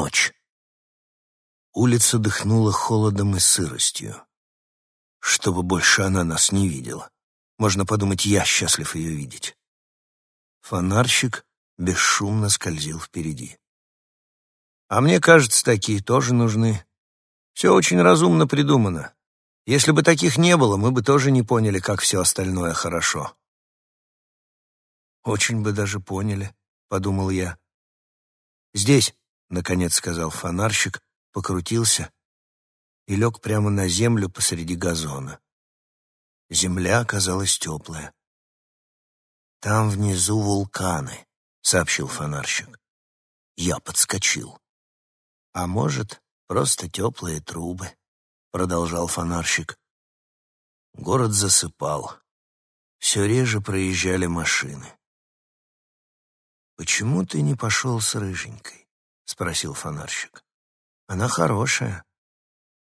Ночь. Улица дыхнула холодом и сыростью. Чтобы больше она нас не видела. Можно подумать, я счастлив ее видеть. Фонарщик бесшумно скользил впереди. А мне кажется, такие тоже нужны. Все очень разумно придумано. Если бы таких не было, мы бы тоже не поняли, как все остальное хорошо. Очень бы даже поняли, подумал я. Здесь, наконец сказал фонарщик, покрутился и лег прямо на землю посреди газона. Земля оказалась теплая. «Там внизу вулканы», — сообщил фонарщик. Я подскочил. А может, просто теплые трубы, продолжал фонарщик. Город засыпал. Все реже проезжали машины. «Почему ты не пошел с Рыженькой?» — спросил фонарщик. «Она хорошая».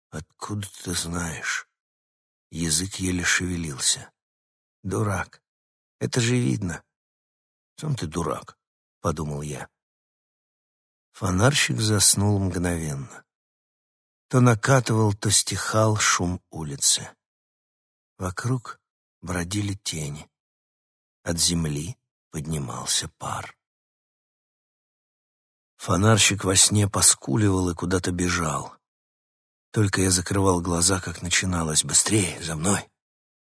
«Откуда ты знаешь?» Язык еле шевелился. «Дурак. Это же видно». «Сам ты дурак», — подумал я. Фонарщик заснул мгновенно. То накатывал, то стихал шум улицы. Вокруг бродили тени. От земли поднимался пар. Фонарщик во сне поскуливал и куда-то бежал. Только я закрывал глаза, как начиналось. «Быстрее, за мной!»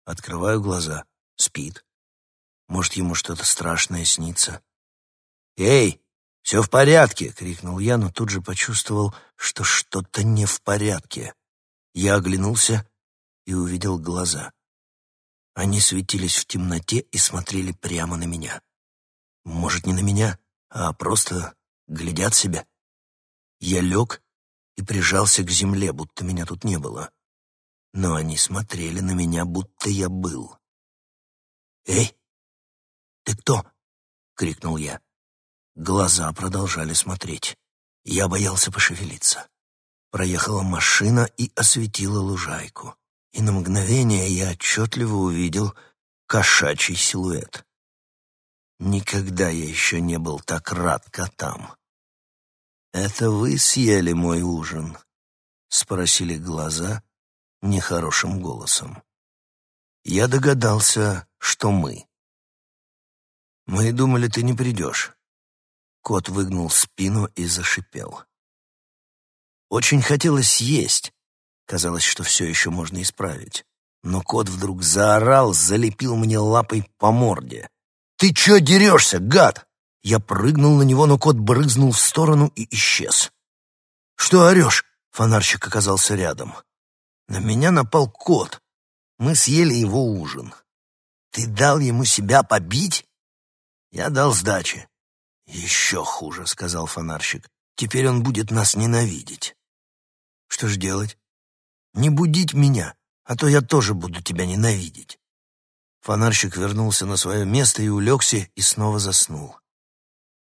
Открываю глаза. Спит. Может, ему что-то страшное снится. «Эй!» «Все в порядке!» — крикнул я, но тут же почувствовал, что что-то не в порядке. Я оглянулся и увидел глаза. Они светились в темноте и смотрели прямо на меня. Может, не на меня, а просто глядят себя. Я лег и прижался к земле, будто меня тут не было. Но они смотрели на меня, будто я был. «Эй, ты кто?» — крикнул я. Глаза продолжали смотреть. Я боялся пошевелиться. Проехала машина и осветила лужайку. И на мгновение я отчетливо увидел кошачий силуэт. Никогда я еще не был так рад котам. «Это вы съели мой ужин?» — спросили глаза нехорошим голосом. Я догадался, что мы. «Мы думали, ты не придешь. Кот выгнул спину и зашипел. Очень хотелось есть. Казалось, что все еще можно исправить. Но кот вдруг заорал, залепил мне лапой по морде. «Ты че дерешься, гад?» Я прыгнул на него, но кот брызнул в сторону и исчез. «Что орешь?» — фонарщик оказался рядом. На меня напал кот. Мы съели его ужин. «Ты дал ему себя побить?» Я дал сдачи. «Еще хуже», — сказал фонарщик. «Теперь он будет нас ненавидеть». «Что ж делать?» «Не будить меня, а то я тоже буду тебя ненавидеть». Фонарщик вернулся на свое место и улегся, и снова заснул.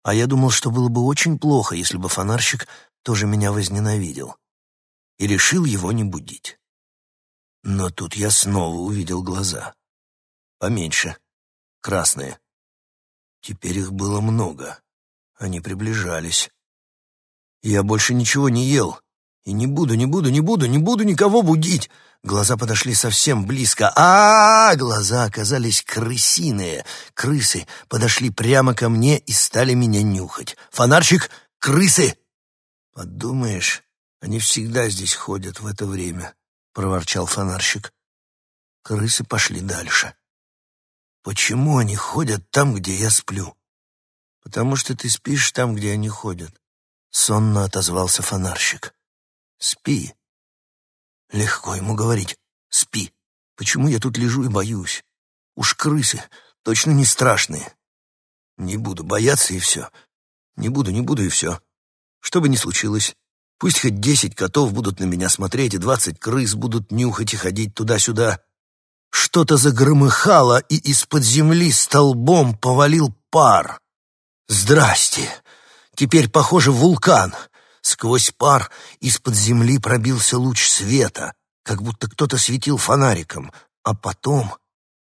А я думал, что было бы очень плохо, если бы фонарщик тоже меня возненавидел. И решил его не будить. Но тут я снова увидел глаза. Поменьше. Красные. Теперь их было много. Они приближались. Я больше ничего не ел. И не буду, не буду, не буду, не буду никого будить. Глаза подошли совсем близко. А, -а, -а, Глаза оказались крысиные. Крысы подошли прямо ко мне и стали меня нюхать. Фонарчик, крысы! Подумаешь, они всегда здесь ходят в это время, проворчал фонарщик. Крысы пошли дальше. Почему они ходят там, где я сплю? «Потому что ты спишь там, где они ходят», — сонно отозвался фонарщик. «Спи». Легко ему говорить «спи». Почему я тут лежу и боюсь? Уж крысы точно не страшные. Не буду бояться и все. Не буду, не буду и все. Что бы ни случилось, пусть хоть десять котов будут на меня смотреть, и двадцать крыс будут нюхать и ходить туда-сюда. Что-то загромыхало, и из-под земли столбом повалил пар. Здрасте! Теперь, похоже, вулкан. Сквозь пар из-под земли пробился луч света, как будто кто-то светил фонариком, а потом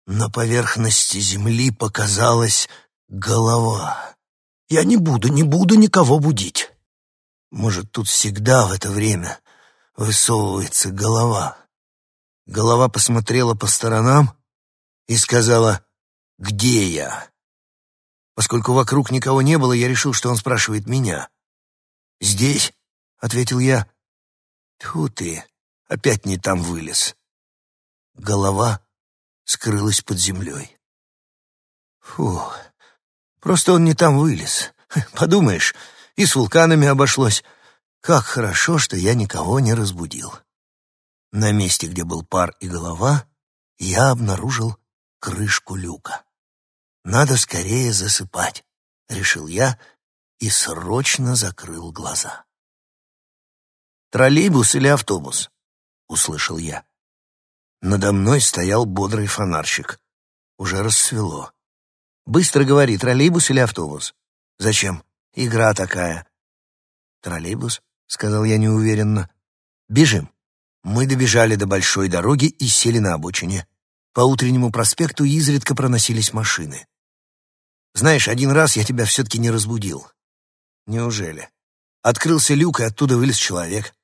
на поверхности земли показалась голова. Я не буду, не буду никого будить. Может, тут всегда в это время высовывается голова. Голова посмотрела по сторонам и сказала «Где я?». Поскольку вокруг никого не было, я решил, что он спрашивает меня. «Здесь?» — ответил я. «Тьфу ты, опять не там вылез». Голова скрылась под землей. Фу, просто он не там вылез. Подумаешь, и с вулканами обошлось. Как хорошо, что я никого не разбудил. На месте, где был пар и голова, я обнаружил крышку люка. Надо скорее засыпать, решил я и срочно закрыл глаза. Троллейбус или автобус? услышал я. Надо мной стоял бодрый фонарщик. Уже рассвело. Быстро говори, троллейбус или автобус? Зачем? Игра такая. Троллейбус, сказал я неуверенно. Бежим. Мы добежали до большой дороги и сели на обочине. По утреннему проспекту изредка проносились машины. Знаешь, один раз я тебя все-таки не разбудил. Неужели? Открылся люк, и оттуда вылез человек.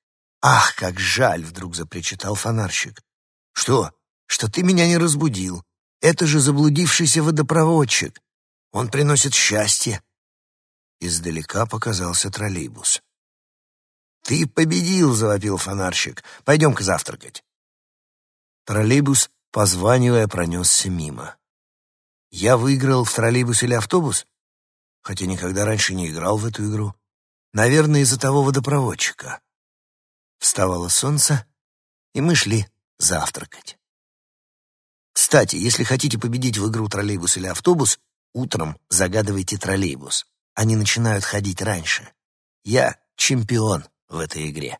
Ах, как жаль, вдруг запричитал фонарщик. Что? Что ты меня не разбудил? Это же заблудившийся водопроводчик. Он приносит счастье. Издалека показался троллейбус. «Ты победил!» — завопил фонарщик. «Пойдем-ка завтракать». Троллейбус, позванивая, пронесся мимо. Я выиграл в троллейбус или автобус? Хотя никогда раньше не играл в эту игру. Наверное, из-за того водопроводчика. Вставало солнце, и мы шли завтракать. Кстати, если хотите победить в игру троллейбус или автобус, утром загадывайте троллейбус. Они начинают ходить раньше. Я чемпион в этой игре.